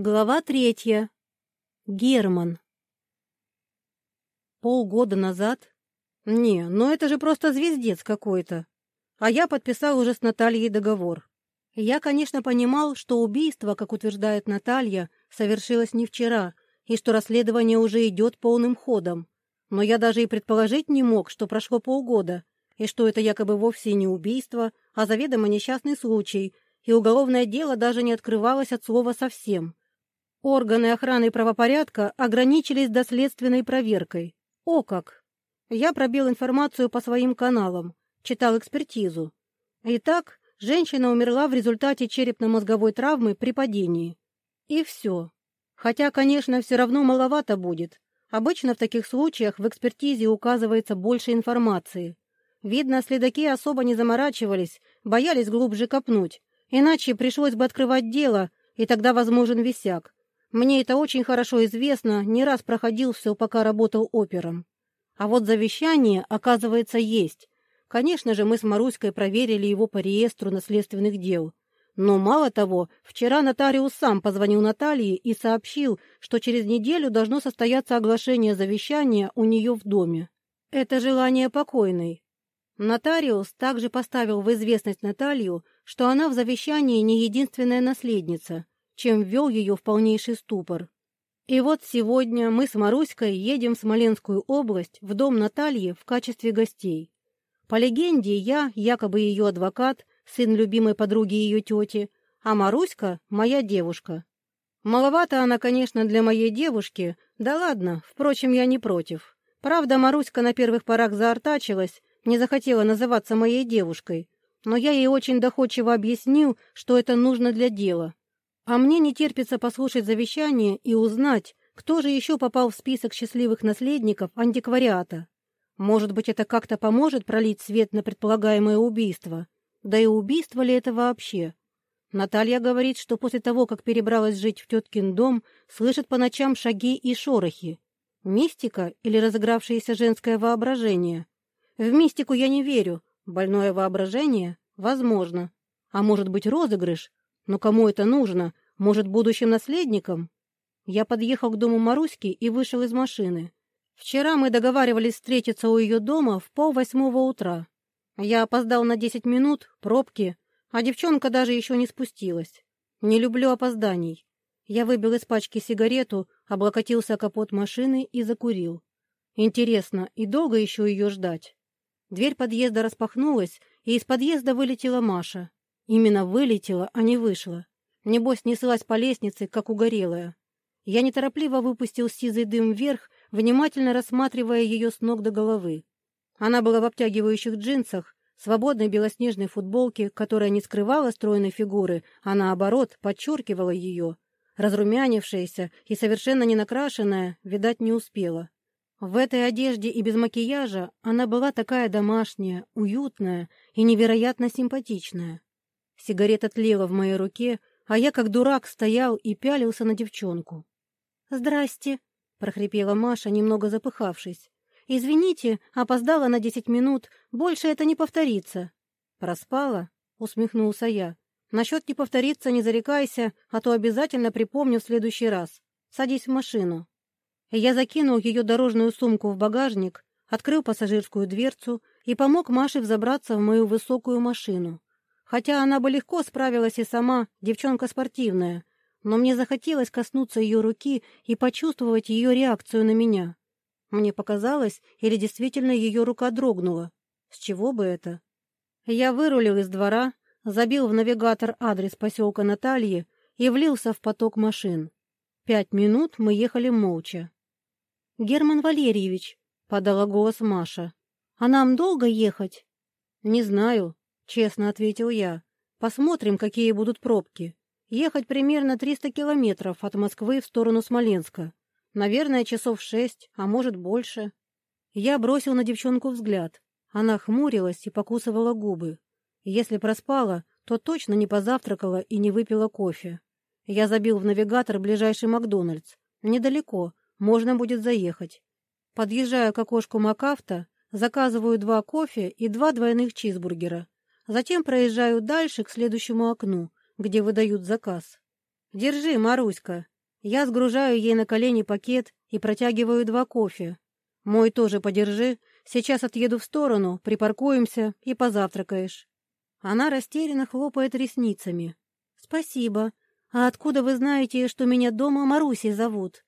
Глава третья. Герман. Полгода назад? Не, ну это же просто звездец какой-то. А я подписал уже с Натальей договор. Я, конечно, понимал, что убийство, как утверждает Наталья, совершилось не вчера, и что расследование уже идет полным ходом. Но я даже и предположить не мог, что прошло полгода, и что это якобы вовсе не убийство, а заведомо несчастный случай, и уголовное дело даже не открывалось от слова совсем. Органы охраны правопорядка ограничились доследственной проверкой. О как! Я пробил информацию по своим каналам, читал экспертизу. Итак, женщина умерла в результате черепно-мозговой травмы при падении. И все. Хотя, конечно, все равно маловато будет. Обычно в таких случаях в экспертизе указывается больше информации. Видно, следаки особо не заморачивались, боялись глубже копнуть. Иначе пришлось бы открывать дело, и тогда возможен висяк. Мне это очень хорошо известно, не раз проходил все, пока работал опером. А вот завещание, оказывается, есть. Конечно же, мы с Маруськой проверили его по реестру наследственных дел. Но мало того, вчера нотариус сам позвонил Наталье и сообщил, что через неделю должно состояться оглашение завещания у нее в доме. Это желание покойной. Нотариус также поставил в известность Наталью, что она в завещании не единственная наследница – чем ввел ее в полнейший ступор. И вот сегодня мы с Маруськой едем в Смоленскую область в дом Натальи в качестве гостей. По легенде, я якобы ее адвокат, сын любимой подруги ее тети, а Маруська — моя девушка. Маловато она, конечно, для моей девушки, да ладно, впрочем, я не против. Правда, Маруська на первых порах заортачилась, не захотела называться моей девушкой, но я ей очень доходчиво объяснил, что это нужно для дела, а мне не терпится послушать завещание и узнать, кто же еще попал в список счастливых наследников антиквариата. Может быть, это как-то поможет пролить свет на предполагаемое убийство? Да и убийство ли это вообще? Наталья говорит, что после того, как перебралась жить в теткин дом, слышит по ночам шаги и шорохи. Мистика или разыгравшееся женское воображение? В мистику я не верю. Больное воображение? Возможно. А может быть розыгрыш? Но кому это нужно? Может, будущим наследникам? Я подъехал к дому Маруськи и вышел из машины. Вчера мы договаривались встретиться у ее дома в полвосьмого утра. Я опоздал на десять минут, пробки, а девчонка даже еще не спустилась. Не люблю опозданий. Я выбил из пачки сигарету, облокотился о капот машины и закурил. Интересно, и долго еще ее ждать? Дверь подъезда распахнулась, и из подъезда вылетела Маша. Именно вылетела, а не вышла. Небось, неслась по лестнице, как угорелая. Я неторопливо выпустил сизый дым вверх, внимательно рассматривая ее с ног до головы. Она была в обтягивающих джинсах, свободной белоснежной футболке, которая не скрывала стройной фигуры, а наоборот, подчеркивала ее. Разрумянившаяся и совершенно не накрашенная, видать, не успела. В этой одежде и без макияжа она была такая домашняя, уютная и невероятно симпатичная. Сигарета тлела в моей руке, а я, как дурак, стоял и пялился на девчонку. «Здрасте», — прохрипела Маша, немного запыхавшись. «Извините, опоздала на десять минут, больше это не повторится». «Проспала?» — усмехнулся я. «Насчет не повториться не зарекайся, а то обязательно припомню в следующий раз. Садись в машину». Я закинул ее дорожную сумку в багажник, открыл пассажирскую дверцу и помог Маше взобраться в мою высокую машину. Хотя она бы легко справилась и сама, девчонка спортивная, но мне захотелось коснуться ее руки и почувствовать ее реакцию на меня. Мне показалось, или действительно ее рука дрогнула. С чего бы это? Я вырулил из двора, забил в навигатор адрес поселка Натальи и влился в поток машин. Пять минут мы ехали молча. «Герман Валерьевич», — подала голос Маша, — «а нам долго ехать?» «Не знаю», Честно ответил я. Посмотрим, какие будут пробки. Ехать примерно 300 километров от Москвы в сторону Смоленска. Наверное, часов шесть, а может больше. Я бросил на девчонку взгляд. Она хмурилась и покусывала губы. Если проспала, то точно не позавтракала и не выпила кофе. Я забил в навигатор ближайший Макдональдс. Недалеко, можно будет заехать. Подъезжаю к окошку МакАвто, заказываю два кофе и два двойных чизбургера. Затем проезжаю дальше к следующему окну, где выдают заказ. Держи, Маруська. Я сгружаю ей на колени пакет и протягиваю два кофе. Мой тоже подержи. Сейчас отъеду в сторону, припаркуемся и позавтракаешь. Она растерянно хлопает ресницами. Спасибо. А откуда вы знаете, что меня дома Марусей зовут?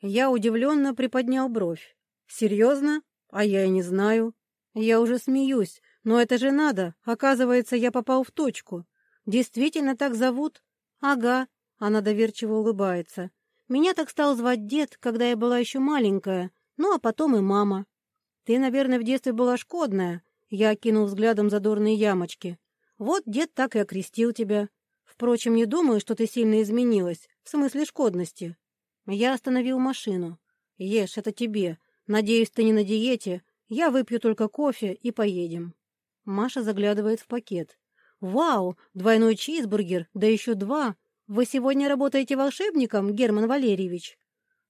Я удивленно приподнял бровь. Серьезно? А я и не знаю. Я уже смеюсь, но это же надо. Оказывается, я попал в точку. Действительно так зовут? Ага. Она доверчиво улыбается. Меня так стал звать дед, когда я была еще маленькая, ну а потом и мама. Ты, наверное, в детстве была шкодная. Я окинул взглядом задорные ямочки. Вот дед так и окрестил тебя. Впрочем, не думаю, что ты сильно изменилась, в смысле шкодности. Я остановил машину. Ешь, это тебе. Надеюсь, ты не на диете. Я выпью только кофе и поедем. Маша заглядывает в пакет. «Вау! Двойной чизбургер, да еще два! Вы сегодня работаете волшебником, Герман Валерьевич?»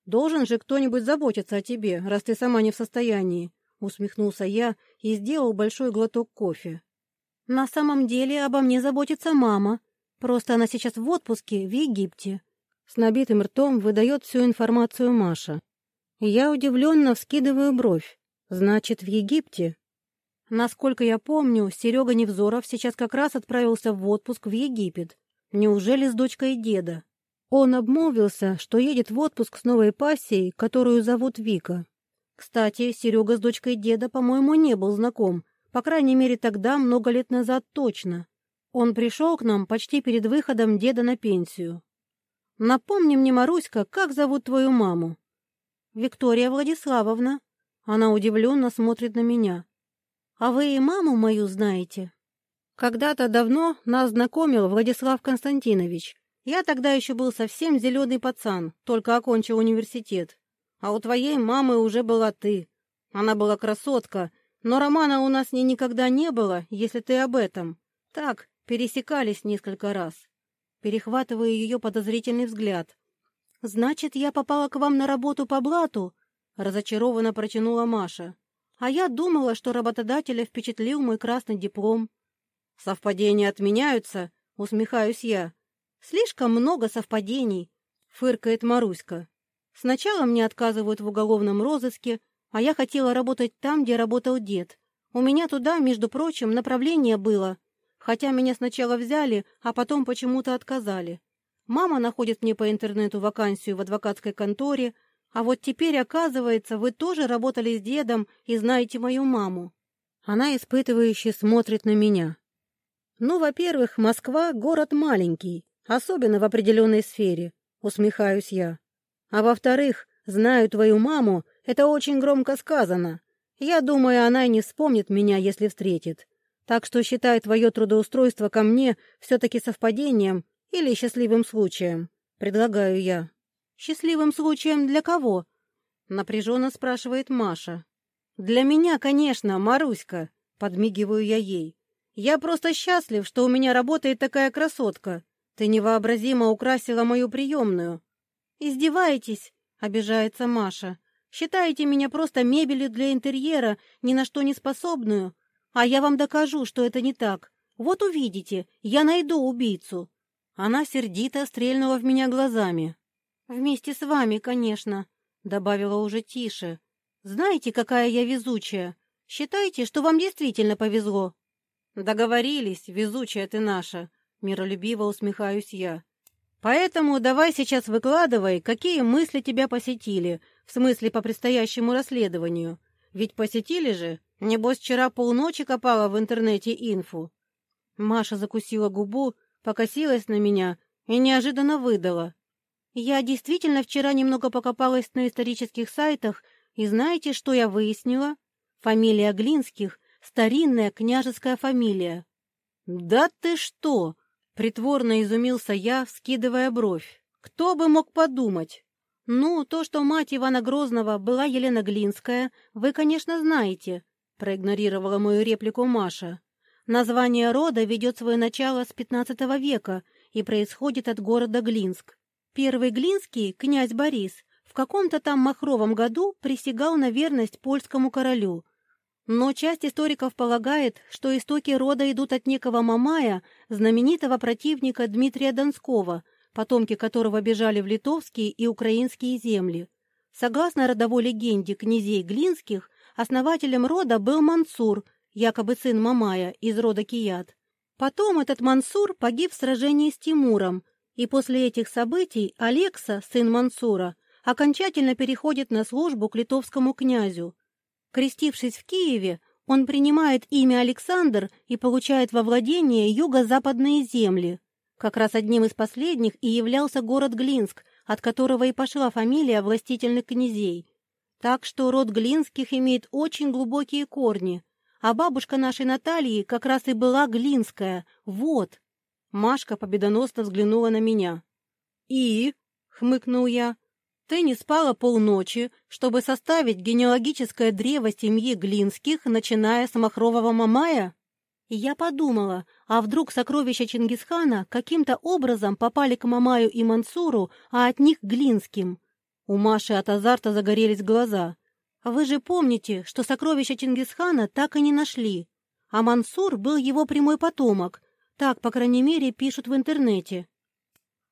«Должен же кто-нибудь заботиться о тебе, раз ты сама не в состоянии», — усмехнулся я и сделал большой глоток кофе. «На самом деле обо мне заботится мама. Просто она сейчас в отпуске в Египте». С набитым ртом выдает всю информацию Маша. Я удивленно вскидываю бровь. «Значит, в Египте?» Насколько я помню, Серега Невзоров сейчас как раз отправился в отпуск в Египет. Неужели с дочкой деда? Он обмолвился, что едет в отпуск с новой пассией, которую зовут Вика. Кстати, Серега с дочкой деда, по-моему, не был знаком, по крайней мере тогда, много лет назад точно. Он пришел к нам почти перед выходом деда на пенсию. «Напомни мне, Маруська, как зовут твою маму?» «Виктория Владиславовна». Она удивленно смотрит на меня. «А вы и маму мою знаете?» «Когда-то давно нас знакомил Владислав Константинович. Я тогда еще был совсем зеленый пацан, только окончил университет. А у твоей мамы уже была ты. Она была красотка, но романа у нас с ней никогда не было, если ты об этом. Так, пересекались несколько раз. Перехватывая ее подозрительный взгляд. «Значит, я попала к вам на работу по блату?» Разочарованно протянула Маша. «А я думала, что работодателя впечатлил мой красный диплом». «Совпадения отменяются?» — усмехаюсь я. «Слишком много совпадений», — фыркает Маруська. «Сначала мне отказывают в уголовном розыске, а я хотела работать там, где работал дед. У меня туда, между прочим, направление было, хотя меня сначала взяли, а потом почему-то отказали. Мама находит мне по интернету вакансию в адвокатской конторе, а вот теперь, оказывается, вы тоже работали с дедом и знаете мою маму». Она испытывающе смотрит на меня. «Ну, во-первых, Москва — город маленький, особенно в определенной сфере, усмехаюсь я. А во-вторых, знаю твою маму, это очень громко сказано. Я думаю, она и не вспомнит меня, если встретит. Так что считай твое трудоустройство ко мне все-таки совпадением или счастливым случаем, предлагаю я. Счастливым случаем для кого? Напряженно спрашивает Маша. Для меня, конечно, Маруська, подмигиваю я ей. Я просто счастлив, что у меня работает такая красотка. Ты невообразимо украсила мою приемную. Издеваетесь, обижается Маша. Считаете меня просто мебелью для интерьера, ни на что не способную? А я вам докажу, что это не так. Вот увидите, я найду убийцу. Она сердито стрельнула в меня глазами. Вместе с вами, конечно, добавила уже тише. Знаете, какая я везучая? Считайте, что вам действительно повезло. Договорились, везучая ты наша, Миролюбиво усмехаюсь я. Поэтому давай сейчас выкладывай, какие мысли тебя посетили, в смысле по предстоящему расследованию. Ведь посетили же, небось вчера полночи копала в интернете инфу. Маша закусила губу, покосилась на меня и неожиданно выдала. Я действительно вчера немного покопалась на исторических сайтах, и знаете, что я выяснила? Фамилия Глинских — старинная княжеская фамилия. «Да ты что!» Притворно изумился я, вскидывая бровь. Кто бы мог подумать? Ну, то, что мать Ивана Грозного была Елена Глинская, вы, конечно, знаете, проигнорировала мою реплику Маша. Название рода ведет свое начало с XV века и происходит от города Глинск. Первый Глинский, князь Борис, в каком-то там махровом году присягал на верность польскому королю, но часть историков полагает, что истоки рода идут от некого Мамая, знаменитого противника Дмитрия Донского, потомки которого бежали в литовские и украинские земли. Согласно родовой легенде князей Глинских, основателем рода был Мансур, якобы сын Мамая из рода Кият. Потом этот Мансур погиб в сражении с Тимуром, и после этих событий Алекса, сын Мансура, окончательно переходит на службу к литовскому князю. Крестившись в Киеве, он принимает имя Александр и получает во владение юго-западные земли. Как раз одним из последних и являлся город Глинск, от которого и пошла фамилия властительных князей. Так что род Глинских имеет очень глубокие корни, а бабушка нашей Натальи как раз и была Глинская, вот. Машка победоносно взглянула на меня. «И?» — хмыкнул я. «Ты не спала полночи, чтобы составить генеалогическое древо семьи Глинских, начиная с Махрового Мамая?» Я подумала, а вдруг сокровища Чингисхана каким-то образом попали к Мамаю и Мансуру, а от них Глинским. У Маши от азарта загорелись глаза. Вы же помните, что сокровища Чингисхана так и не нашли. А Мансур был его прямой потомок. Так, по крайней мере, пишут в интернете.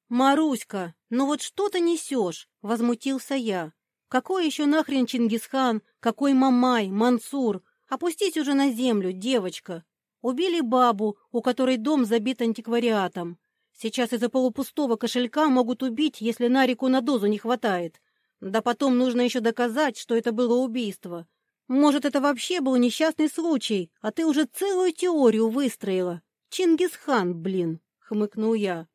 «Маруська, ну вот что ты несешь?» — возмутился я. «Какой еще нахрен Чингисхан? Какой Мамай, Мансур? Опустись уже на землю, девочка!» Убили бабу, у которой дом забит антиквариатом. Сейчас из-за полупустого кошелька могут убить, если на реку на дозу не хватает. Да потом нужно еще доказать, что это было убийство. Может, это вообще был несчастный случай, а ты уже целую теорию выстроила. Чингисхан, блин, хмыкнул я.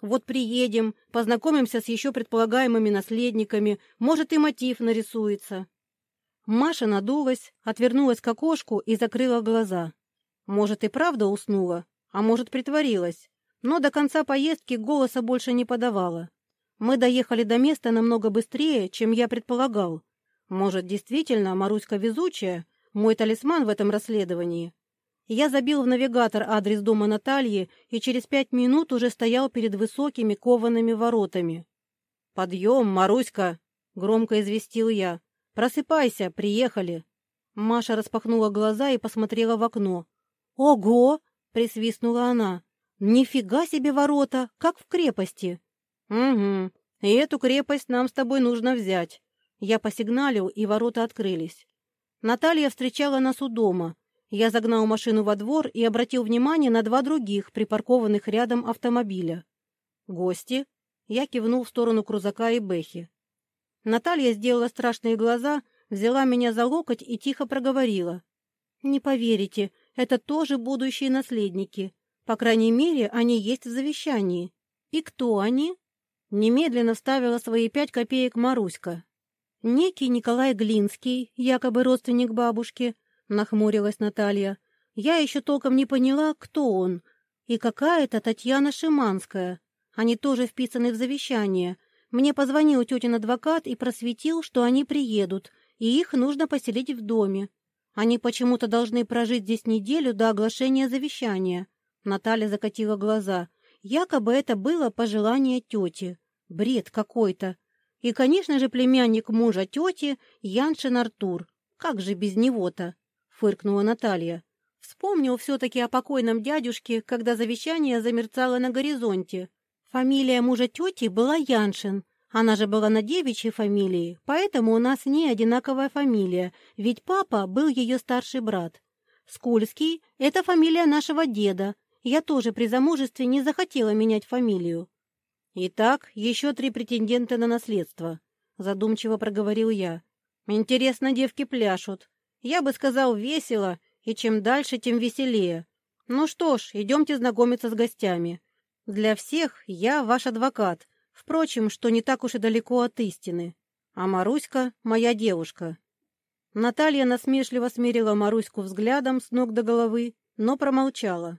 Вот приедем, познакомимся с еще предполагаемыми наследниками, может, и мотив нарисуется. Маша надулась, отвернулась к окошку и закрыла глаза. Может, и правда уснула, а может, притворилась. Но до конца поездки голоса больше не подавала. Мы доехали до места намного быстрее, чем я предполагал. Может, действительно, Маруська везучая, мой талисман в этом расследовании. Я забил в навигатор адрес дома Натальи и через пять минут уже стоял перед высокими коваными воротами. «Подъем, Маруська!» — громко известил я. «Просыпайся, приехали!» Маша распахнула глаза и посмотрела в окно. «Ого!» — присвистнула она. «Нифига себе ворота, как в крепости!» «Угу, и эту крепость нам с тобой нужно взять». Я посигналил, и ворота открылись. Наталья встречала нас у дома. Я загнал машину во двор и обратил внимание на два других, припаркованных рядом автомобиля. «Гости?» Я кивнул в сторону Крузака и Бэхи. Наталья сделала страшные глаза, взяла меня за локоть и тихо проговорила. «Не поверите, это тоже будущие наследники. По крайней мере, они есть в завещании. И кто они? Немедленно вставила свои пять копеек Маруська. Некий Николай Глинский, якобы родственник бабушки, нахмурилась Наталья. Я еще толком не поняла, кто он. И какая-то Татьяна Шиманская. Они тоже вписаны в завещание. Мне позвонил тетин адвокат и просветил, что они приедут, и их нужно поселить в доме. Они почему-то должны прожить здесь неделю до оглашения завещания. Наталья закатила глаза. Якобы это было пожелание тети. Бред какой-то. И, конечно же, племянник мужа тети Яншин Артур. Как же без него-то? Фыркнула Наталья. Вспомнил все-таки о покойном дядюшке, когда завещание замерцало на горизонте. Фамилия мужа тети была Яншин, она же была на девичьей фамилии, поэтому у нас не одинаковая фамилия, ведь папа был ее старший брат. Скульский — это фамилия нашего деда. Я тоже при замужестве не захотела менять фамилию. Итак, еще три претендента на наследство, задумчиво проговорил я. Интересно, девки пляшут. Я бы сказал, весело, и чем дальше, тем веселее. Ну что ж, идемте знакомиться с гостями. Для всех я ваш адвокат — Впрочем, что не так уж и далеко от истины. А Маруська — моя девушка. Наталья насмешливо смерила Маруську взглядом с ног до головы, но промолчала.